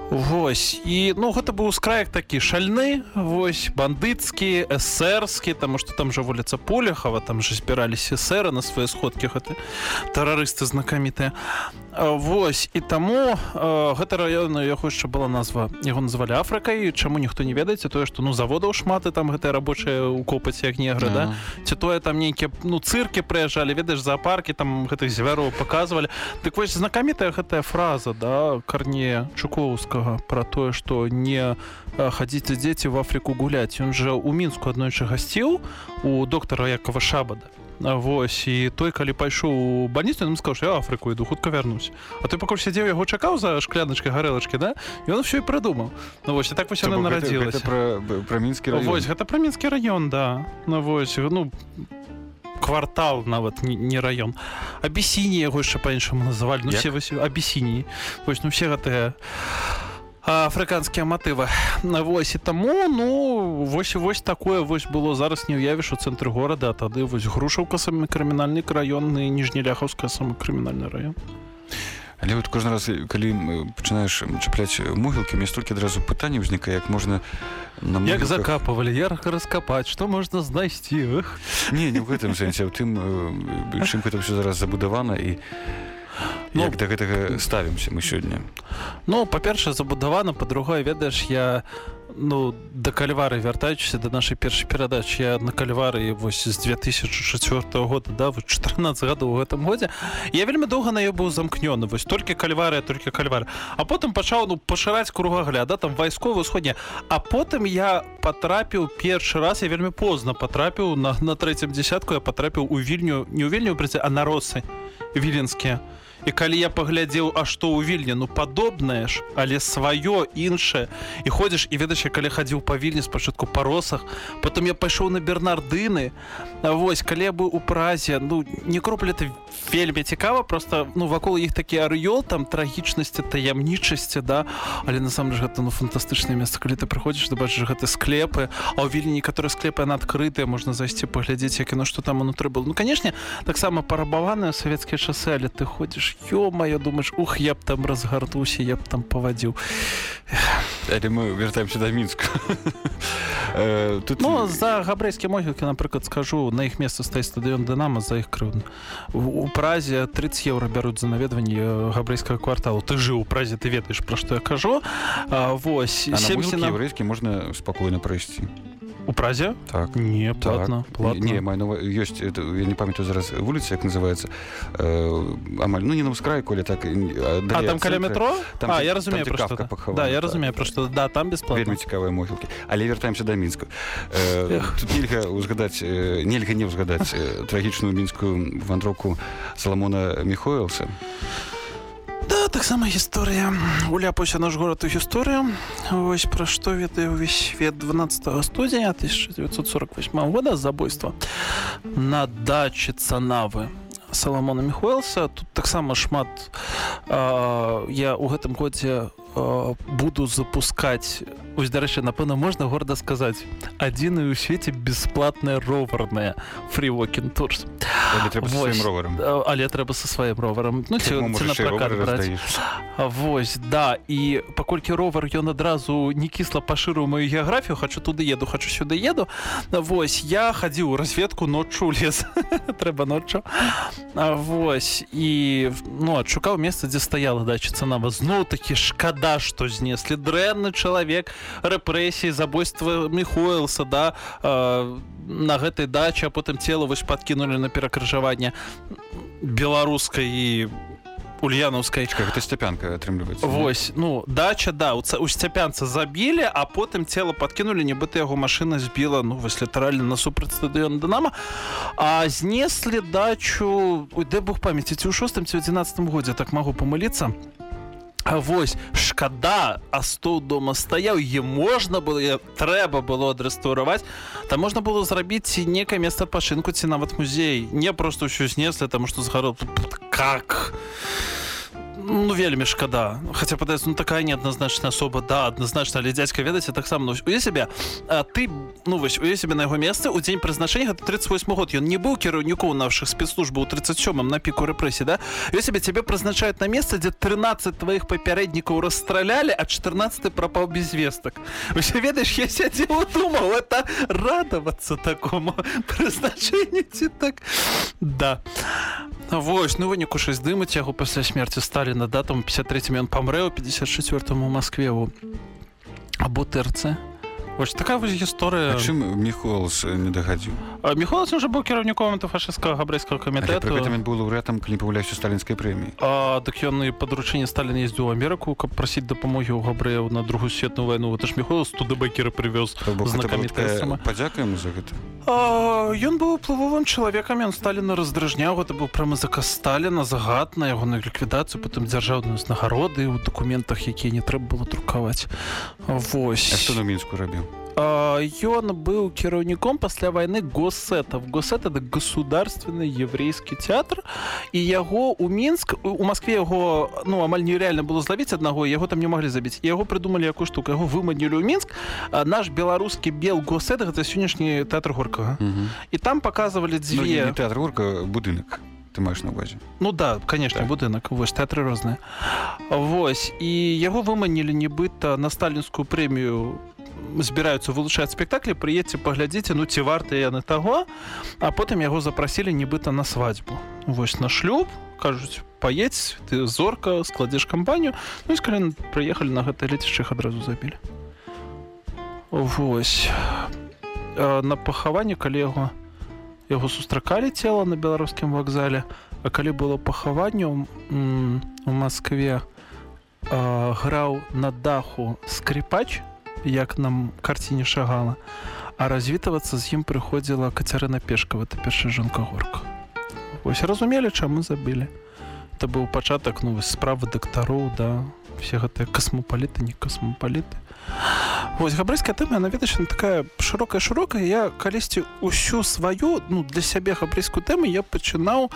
Вось. І ну гэта быў скраек такі шальны вось бандыцкі эсэрскі таму што там жа вуліца полехава там же збіраліся эсэры на свае сходкі гэты тэрарысты знакамітыя Вось і таму гэта раёна яго яшчэ была назва. Яго называлі афрыкай чаму ніхто не ведаеце тое што ну заводаў шмат і там гэтыя рабочыя укопаць як негры да? Ці тое там нейкія ну цыркі прыязджалі ведаеш зоапаркі там гэтых звяроў паказвалі. Дык вось знакамітая гэтая фраза да карне чукоўска Высоцкага про тое что не хадзіце дзеці в Афрыку гуляць. Ён жа у мінску аднойчы гасціў у доктара якова шабада Вось і той калі пайшоў у бальніцу нам скажу я Афрыку іду хутка вярнусь А ты пакуль сядзеў яго чакаў за шкляначкай гарэлачкі да? Ён все і прыдумаў. Ну вось так вось яна нарадзілася. пра, пра мінскі вось гэта пра мінскі раён да. Ну вось ну квартал нават не, не раён. Абісіні яго яшчэ па-іншаму называлі. Ну, все абісіні вось ну все гэтыя афрыканскія матывы на вось і таму ну вось вось такое вось было. Зараз не ўявіш у цэнтры горада тады вось грушаўка самы крымінальны раённы ніжнеляхаўская самы крымінальны раён. Але вот кожны раз калі пачынаеш чапляць могілкі мне столькі адразу пытанне ўзнікае як можна на як закапывалі ярка раскапаць што можна знайсці іх не не ў гэтым сэнсе у тым чым гэта все зараз забудавана і ну, як да гэтага ставімся мы сёння? ну па-першае забудавана па-другое ведаеш я ну да кальвары вяртаючыся да нашай першай перадачы я на кальвары вось з 2004 года да вот 14 гадоў у гэтым годзе я вельмі доўга на ее быў замкнёны вось толькі кальвары толькі кальвар а потым пачаў ну пашыраць кругагляда там вайсковы усходні а потым я потрапіў першы раз я вельмі позна потрапіў на на трэцім десятку я потрапіў у вільню не ў вільню прыце а наросы віленскія. а і калі я паглядзеў а што ў вільні ну падобнае ж але сваё іншае. І ходзіш і ведаеш калі хадзіў па вільні спачатку па росах потым я пайшоў на бернардыны. Вось калі я быў у празе ну не кроплі ты вельмі цікава просто ну вакол іх такі арыёл там трагічнасці таямнічасці да. Але насамрэч гэта ну фантастычнае месца калі ты прыходзіш ты бачыш гэты склепы. А ў вільні некаторыя склепы на адкрытыя можна зайсці паглядзець як яно што там унутры было. Ну канешне таксама парабаваныя савецкія часы але ты ходзіш ё-маё думаешь ух я б там разгартуся я б там павадзіў але мы вяртаемся да мінска э, тут ну, за габрэйскія могілкі напрыклад скажу на іх месца стаіць стадыён дынама за іх крыўн у празе 30 еўра бяруць за наведванне габрэйскага кварталу ты жыў у празе ты ведаеш пра што я кажу. А, вось еврейскі можна спакойна прайсці у празе? Так. Не платно, так. платно. не маю нова... ёсць это, я не памятаю зараз вуліца як называется э, амаль ну не на ўскрай коли так а, там каля метро там, а, я разумею там, просто, да. да я разумею так, просто да там бесплатно. Вельмі цікавыя могілкі але вяртаемся да мінску э, тут нельга узгадаць э, нельга не ўзгадаць э, трагічную мінскую вандроку саламона михоэлса Да, таксама гісторыя уляпаўся наш горад у гісторыю Вось пра што ведае ўвесь свет 12 студзеня 1948 года. Забойства на дачы цанавы саламона михуэлса. Тут таксама шмат а, я у гэтым годзе а, буду запускаць ось дарэчы напэўна можна горда сказаць. Адзіную ў свеце бесплатная роварная фрівокін турс але трэба са сваім роварам ну, ці, ці Вось да і паколькі ровар ён адразу не кісла пашырыў маю геаграфію хачу туды еду хачу сюды еду. Вось я хадзіў разведку ноччу лес. Трэба ноччу. Вось і ну адшукаў месца дзе стаяла дача. Цанава зноў такі шкада што знеслі дрэнны чалавек рэпрэсіі забойства михуэлса да э, на гэтай дачы а потым цела вось падкінулі на перакрыжаванне беларускай і ульянаўскай гэта сцяпянка атрымліваецца Вось ну дача да у, у сцяпянца забілі а потым цела падкінулі нібыта яго машына збіла ну вось літаральна насупраць стадыён дынама а знеслі дачу дэ бог памяці ці ў шостым ці 11 годзе так магу памыліцца А вось шкада а стол дома стаяў е можна было трэба было адрэстаўраваць. Там можна было зрабіць некае месца пашынку ці нават музей. Не просто ўсё знеслі там што згарод как ну вельмі шкада хотя падаецца ну такая неадназначная асоба да адназначна але дзядзька ведаце таксама ну, у сябе ты ну вось у сябе на яго месцы у дзень прызначэння 38 год. Ён не быў кіраўнікоў наших спецслужбаў 37 на піку рэпрэсіі да? Я сябе цябе прызначаюць на месца дзе 13 тваіх папярэднікаў расстралялі а 14 прапаў без вестак усе ведаеш я сядзеў думаў это радавацца такому прызначэнні ці так. Да Вось ну выніку 6 дымаць яго пасля смерти сталі на датам 53 ён памрэ ў 54 у Маскве у або тэрцы Вось такая вось гісторыя чым міхолс не дагадзіў міхолас уже быў кіраўніком фашысцкага габрэйскага камітэта был лаўрэтам калі паўляюся сталінскай прэміі так ён і падручэнне сталін ездзіў у Амерыку каб прасіць дапамогі ў габрэяў на другую светную вайну гэта ж міхолас туды бакеры прывёз падзякаем за гэта ён быў уплывовым чалавекам ён сталіна раздражняў гэта быў прямо заказ сталіна загад на яго на ліквідацыю потым дзяржаўную знагароды ў дакументах якія не трэба было друкаваць Вось. Што на мінску рабіў ён быў кіраўніком пасля войны госсетов госсет это государственный еврейский театр. І яго у мінск у москве яго ну амаль нереально было злавіць аднаго яго там не могли забіць яго придумали якую штуку яго выманілі ў мінск наш беларускі бел госсет гэта сённяшні тэатр горкага і там показывалі дзве ну, тэатр горка будынак ты маеш на увазе ну да конечно так. будынак вось тэатры розныя Вось і яго выманілі нібыта на сталінскую прэмію збіраюцца вылучаць спектаклі прыедце паглядзіце ну ці варта яны таго. А потым яго запрасілі нібыта на свадьбу. Вось на шлюб кажуць паедзь ты зорка складзеш кампанію. Ну калі прыехалі на гэта лецішчы іх адразу забілі. Вось. На пахаванне калі яго яго сустракалі цела на беларускім вакзале а калі было пахаванню у Маскве граў на даху скрипач як нам карціне шагала. А развітавацца з ім прыходзіла кацярына пешкава ты першая жонка горка ось разумелі чаму забылі это быў пачатак ну справы дактароў да все гэтыя касмопаліты не касмопаліты Вось габрэйская тэма наведачна такая шырокая шырокая я калісьці ўсю сваю ну для сябе габрэйскую тэму я пачынаў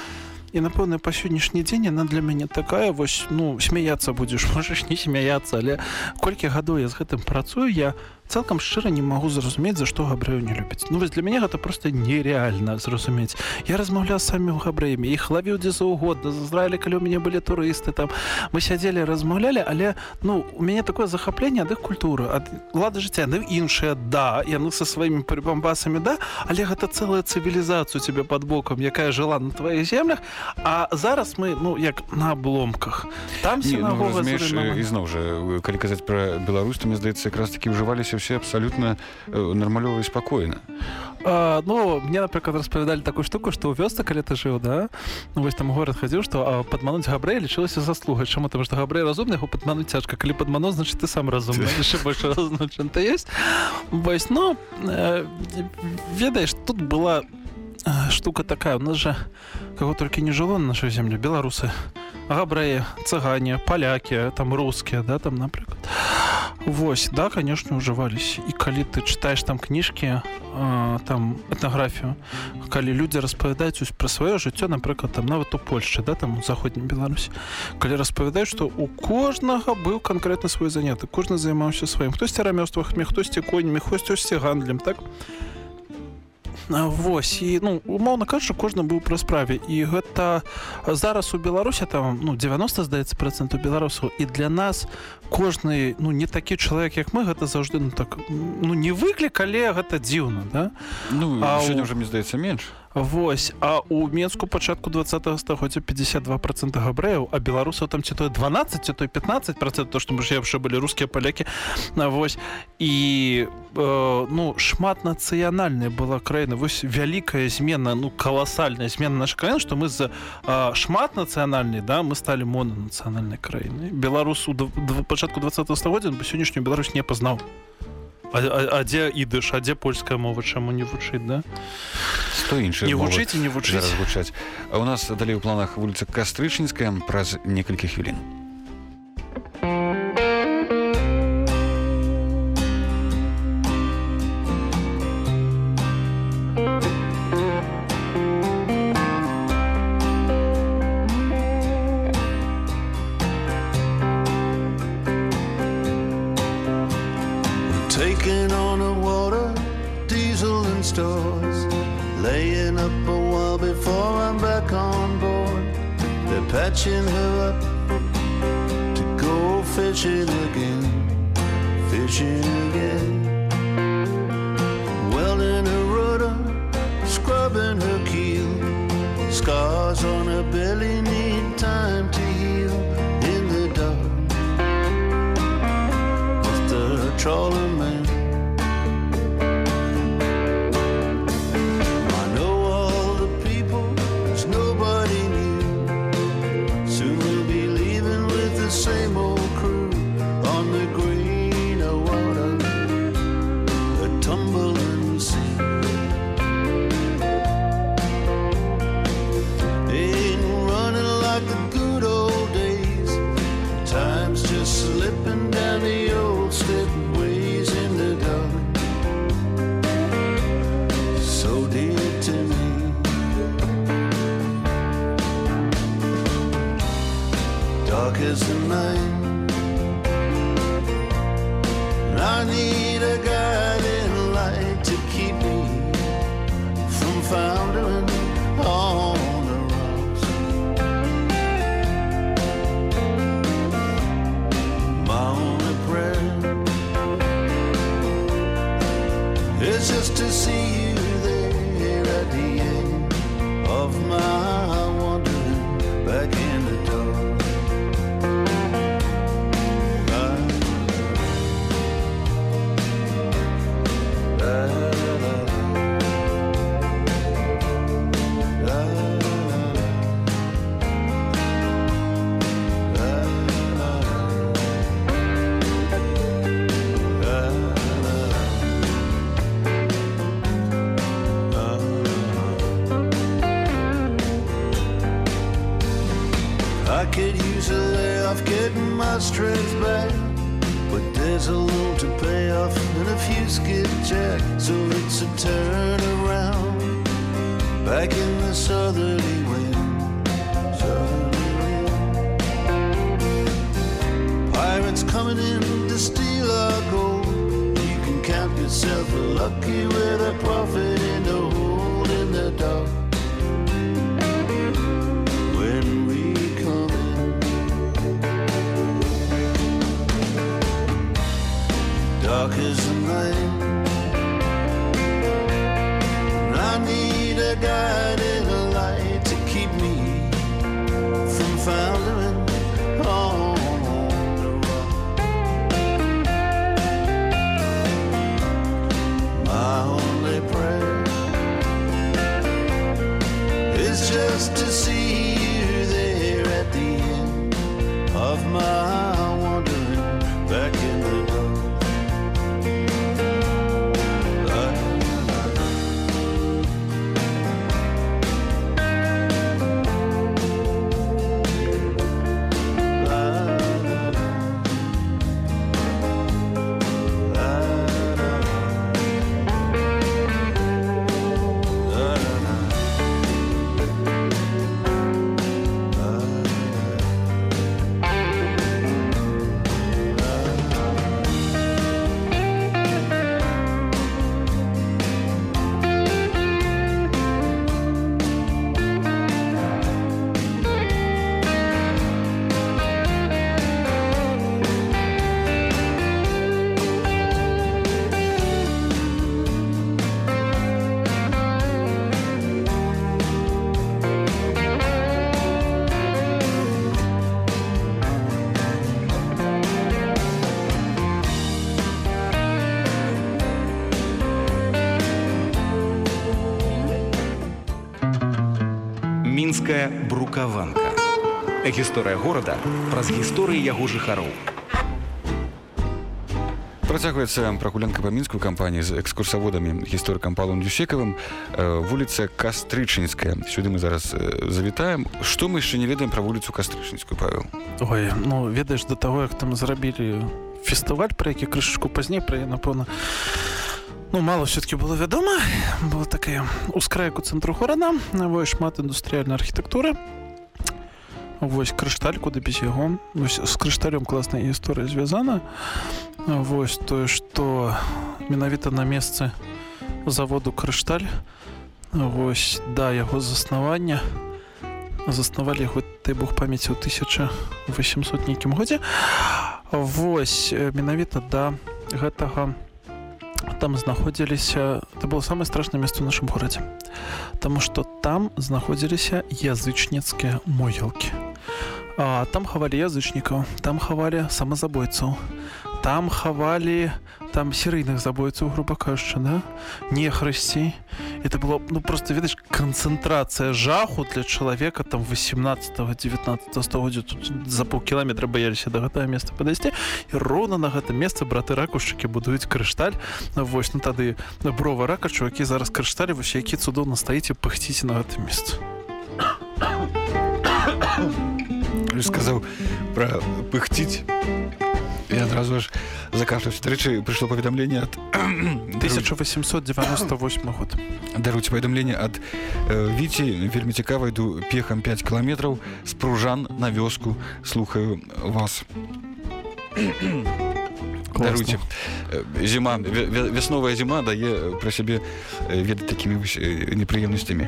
і напэўна па сённяшні дзень яна для мяне такая вось ну смяяцца будзеш можаш не смяяцца але колькі гадоў я з гэтым працую я цалкам шчыра не магу зразумець за што габрэю не любяць ну вось для мяне гэта просто нереальна зразумець. Я размаўляў самі ў габрэямі іх лавіў дзе заўгодна з Ізраілі калі у мяне былі турысты там. Мы сядзелі размаўлялі але ну у мяне такое захапленне ад іх культуры ад лады жыцця ну іншыя да яны са сваімі прыбамбасамі да але гэта цэлая цывілізацыю тебе под бокам якая жыла на тваіх землях а зараз мы ну як на абломках. Там ну, ізноў жа калі казаць пра Беларусь то мне здаецца якраз таки ўжываліся пачуваліся все абсалютна нармалёва і спакойна а, ну мне напрыклад распавядалі такую штуку што ў вёсцы калі ты жыў да? Ну, вось там горад хадзіў што падмануць габрэй лічылася заслугай чаму там што габрэй разумных у падмануць цяжка калі падману значит ты сам разумны яшчэ больш разумчын ты есть. Вось ну э, ведаеш тут была штука такая у нас же кого толькі не жыло на нашу землю беларусы габрэі цыгане палякі там рускія да там напрыклад Вось да конечно ужывались і калі ты читаешь там кніжкі там этнаграфію калі людзі распавядаюць пра сваё жыццё напрыклад там нават у Польшчы да там у заходнім Беларусі калі распавядаюць што у кожнага быў канкрэтна свой заняты кожны займаўся сваім. Хтосьці рамёствах мне хтосьці коньмі хтосьці гандлем так Вось і ну умоўна кажучы кожны быў пры справе. І гэта зараз у беларусі там ну 90 здаецца проценту беларусаў. І для нас кожны ну не такі чалавек як мы гэта заўжды ну так ну не выклік але гэта дзіўна да? Ну а сёння ўжо мне здаецца менш. Вось а у менску пачатку 20 стагоддзя 52 процента габрэяў а беларусаў там ці той 12 ці той 15 процент то што мы ж яшчэ былі рускія палякі. На вось і э, ну шмат нацыянальная была краіна. Вось вялікая змена ну каласальная змена наш краін што мы за э, шмат нацыянальнай да мы сталі монанацыянальнай краіны беларусу пачатку 20 стагоддзя сённяшнюю Беларусь не пазнаў А, а, а дзе ідыш а дзе польская мова чаму не вучыць да? Сто іншых не вучыць не вучыць развучаць а у нас далей у планах вуліца кастрычніцкая праз некалькі хвілін yourself lucky with a prophet in the мінская брукаванка. Гісторыя горада праз гісторыі яго жыхароў. Працягваецца прагулянка па мінскую кампаніі з экскурсаводамі гісторыкам палом дюсекавым вуліца кастрычынская. Сюды мы зараз завітаем. Што мы яшчэ не ведаем пра вуліцу кастрычынскую павел? Ой ну ведаеш да таго як там зрабілі фестываль пра які крышачку пазней пра напэўна Ну, мало все-таки было вядома была такая ускрайку цэнтру горада вось шмат індустрыяльнай архітэктуры вось крышталь куды без яго. Вось, з крышталём класная гісторыя звязана. Вось тое што менавіта на месцы заводу крышталь вось да яго заснавання заснавалі яго ты бог памяці ў 1800 нейкім годзе. Вось менавіта да гэтага там знаходзіліся это было самае страшнае месца ў нашым горадзе Таму што там знаходзіліся язычніцкія могілкі. А, там хавалі язычнікаў там хавалі самазабойцаў там хавалі там серыйных забойцаў грубо кажучы да? Не хрысці это было ну просто ведаеш канцэнтрацыя жаху для чалавека там 18 19 стагоддзя тут за паўкіламетра баяліся да гэтага места падайсці і роўна на гэтым месцы браты ракушчыкі будуюць крышталь вось ну тады брова рака чувакі зараз крышталі вось які цудоўна стаіце пахціце на гэтым месцы. Сказаў пра пыхціць і адразу ж закашлюсь трычы прыйшло паведамленне ад 1898 год. даруць паведамленне ад э, віці вельмі цікава іду пехам 5 кіламетраў з пружан на вёску. Слухаю вас. Даруйте. Зіма вясновая зіма дае пра сябе ведаць такімі непрыемнасцямі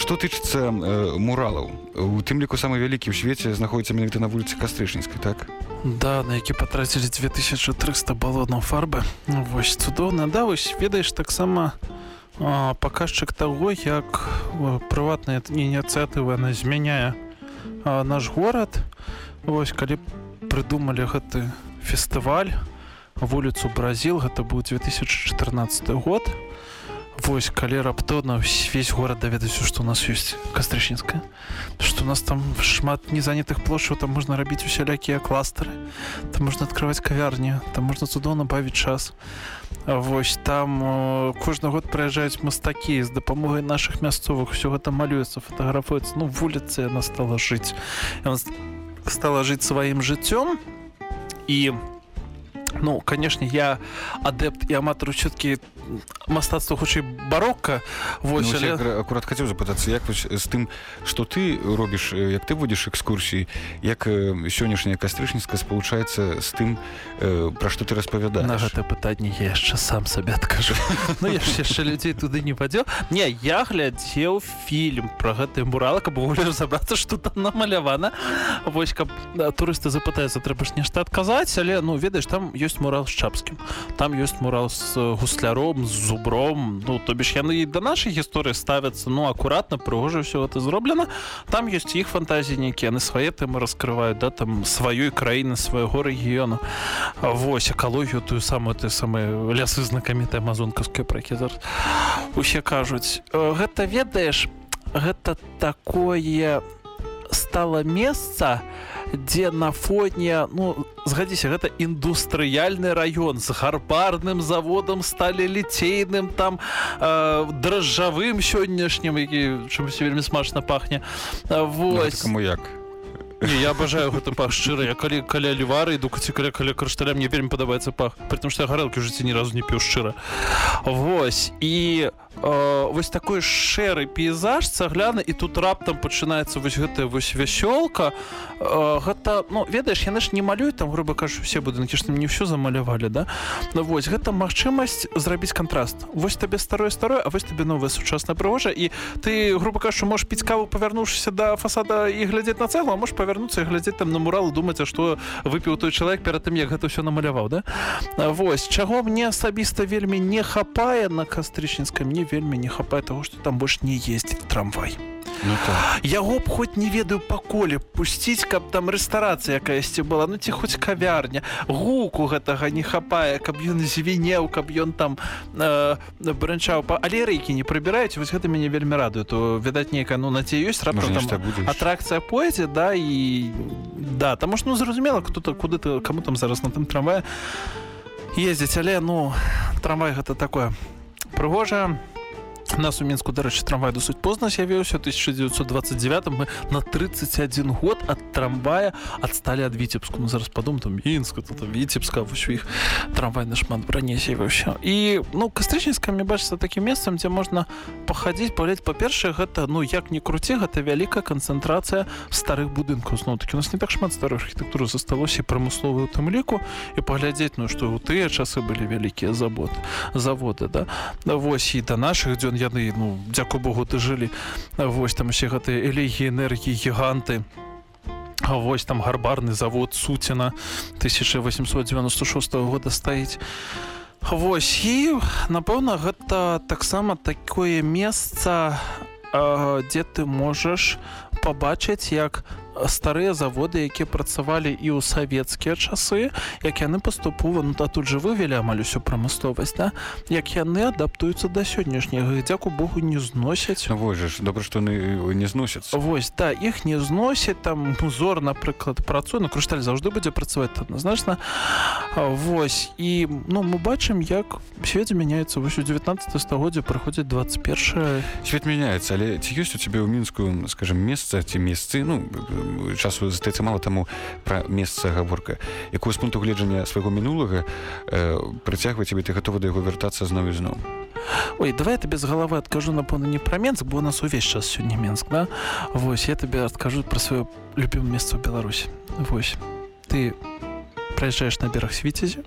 што тычыцца муралаў у тым ліку самы вялікі ў свеце знаходіцца менавіта на вуліцы кастрычніцкай так да на які патрацілі 2300 балонаў фарбы. Вось цудоўна. Да вось ведаеш таксама паказчык таго як прыватная ініцыятыва она змяняе наш горад. Вось калі прыдумалі гэты фестываль вуліцу бразіл гэта быў 2014 год Вось калі раптоўна весь горад даведаюся што у нас ёсць кастрычніцкая што у нас там шмат незанятых плошаў там можна рабіць усялякія кластары там можна открываць кавярні там можна цудоўна бавіць час. Вось там кожны год прыязджаюць мастакі з дапамогай наших мясцовых все гэта малюецца фатаграфуецца ну вуліцы яна стала жыць. Стала жыць сваім жыццём і у ну конечно я адэпт і аматар все-таки мастацтва хутчэй барокка вось ну, але... акурат хацеў запытацца як з тым что ты робіш як ты будзеш экскурсіі як сённяшняя кастрычніцка спалучаецца з тым пра што ты распавядаеш на гэта пытанне я яшчэ сам сабе адкажу Ну яшчэ людзей туды не падзел не я глядзеў фільм про гэты мурала каб волю разабрацца что там намалявана вось каб турысты запытаюцца трэба ж нешта адказаць але ну ведаеш там ёсць мурал з чапскім там ёсць мурал з гусляром зубом з зубром. Ну то бишь яны да нашай гісторыі ставяцца ну акуратна прыгожа все это зроблена там ёсць іх фантазіі нейкія яны свае тэмы раскрываюць да там сваёй краіны свайго рэгіёну Вось экалогію тую самую ты самыя лясы знакамітая амазонкаўская пракі зараз усе кажуць гэта ведаеш гэта такое стала месца дзе на фоне ну згадзіся гэта індустрыяльны раён. З гарбарным заводам сталі ліцейным там э, дрожжавым сённяшнім які чымось вельмі смачна пахне. Вось. кому як? Не, я абажаю гэта пах шчыра. Я калі каля лівары іду ці каля каля крышталя мне вельмі падабаецца пах притом што я гарэлкі ў жыцці ні разу не піў шчыра. Вось і э, вось такой шэры пейзаж цагляны і тут раптам пачынаецца вось гэтая вось вясёлка. Э, гэта ну ведаеш яны ж не малююць там грубо кажу все будынкі ж не ўсё замалявалі да? Ну, вось гэта магчымасць зрабіць кантраст вось табе старое старое а вось табе новая сучасная прыгожа і ты грубо кажу можешь піць каву павярнуўшыся да фасада і глядзець на цэглу можешь павярнуцца і глядзець там на мурал думаць а што выпіў той чалавек перад тым як гэта ўсё намаляваў да? Вось чаго мне асабіста вельмі не хапае на кастрычніцкай мне вельмі не хапае того что там больш не ездзіць трамвай. Ну, так. яго б хоць не ведаю па коле пусціць каб там рэстарацыя якаясьці была ну ці хоць кавярня. Гуку гэтага не хапае каб ён звенеў каб ён там э, брэнчаў па але рэйкі не прыбіраюць. Вось гэта мяне вельмі радуе. То відаць нейка ну на ці ёсць раптам атракцыя пойдзе да і да таму ж ну зразумела кто-то куды ты кому там зараз на тым трамвае ездзіць. Але ну трамвай гэта такое прыгожае нас у мінску дарэчы трамвай досыць позна з'явіўся 1929 мы на 31 год ад трамвая адсталі ад віцебску ну, зараз падум там мінска тут віцебска вось у іх трамвай нашмат бране з'явіўся і ну кастрычніцка мне бачыцца такім месцам дзе можна пахадзіць паляць па-першае гэта ну як не круці гэта вялікая канцэнтрацыя старых будынкаў зноў такі у нас не так шмат старых архітэктуры засталося прамысловую тым ліку і паглядзець ну што ў тыя часы былі вялікія заводы заводы да. Вось і да наших дзён яны ну дзякую Богу ты жылі. Вось там усе гэтыя элегіі энергіі гіганты. Вось там гарбарны завод суціна 1896 года стаіць. Вось і напэўна гэта таксама такое месца дзе ты можаш пабачыць як старыя заводы якія працавалі і ў савецкія часы як яны паступова ну та тут же вывелі амаль усю прамысловасць да як яны адаптуюцца да сённяшняга дзяку Богу не зносяць. Вось ж добра што не зносяцца Вось да іх не зносяць там узор напрыклад працуе на крышталь заўжды будзе працаваць адназначна. Вось і ну мы бачым як свет мяняецца вось у 19 стагоддзя прыходзіць 21 свет мяняецца але ці ёсць у цябе ў мінскую скажем месца ці месцы ну часу застаецца мала таму пра месца гаворка. Якую з пункту гледжання свайго мінулага э, прыцягваць цябе ты гатовы да яго вяртацца зноў і зноў? Ой давай ты без галавы адкажу напэўна не пра менск бо у нас увесь час сёння менск да? Вось я табе адкажу пра сваё любім месца ў Беларусь Вось ты праязджаеш на бераг свіцязі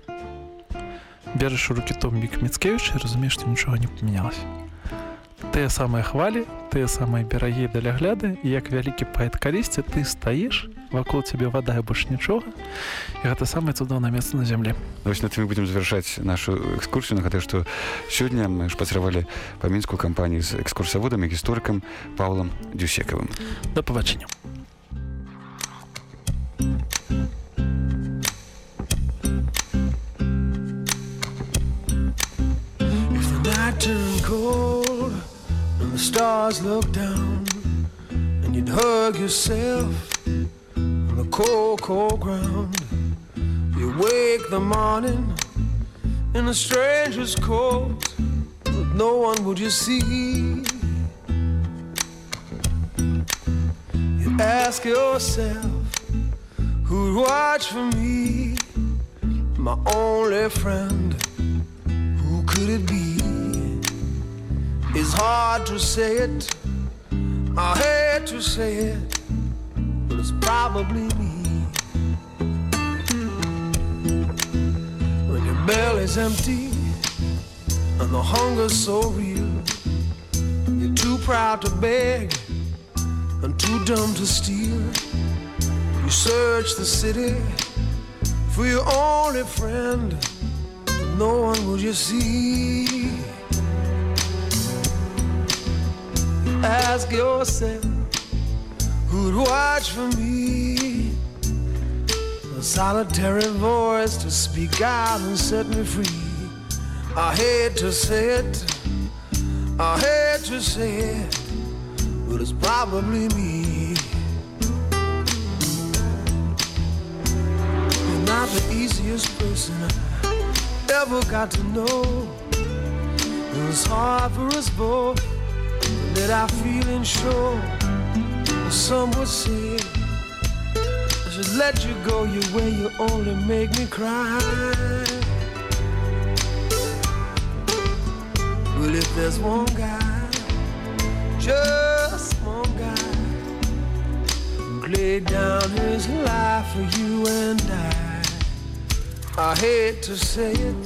бяжаш у рукі том мік міцкевіч разумееш што нічога не памянялася тыя самыя хвалі тыя самыя берагі далягляды як вялікі паэт калісьці ты стаіш вакол цябе вада больш нічога. І гэта самае цудоўнае месца на зямле вось на тым мы будзем завяршаць нашу экскурсію на гэта што сёння мы шпацравалі па мінскую кампанію з экскурсаводам і гісторыкам паўлам дзюсекавым да пабачення stars look down and you'd hug yourself on the cold cold ground. You wake the morning in a stranger's coat but no one would you see. You ask yourself who'd watch for me? My only friend who could it be it's hard to say it. I hate to say it but it's probably me. When your belly's empty and the hunger's so real you're too proud to beg and too dumb to steal. You search the city for your only friend no one will you see ask yourself who'd watch for me? A solitary voice to speak out and set me free. I hate to say it I hate to say it but it's probably me. You're not the easiest person I ever got to know. It was hard for us both that I feeling sure some would say I should let you go your way you only make me cry. Well if there's one guy just one guy lay down his life for you and I I hate to say it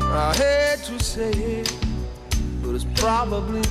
I hate to say it but it's probably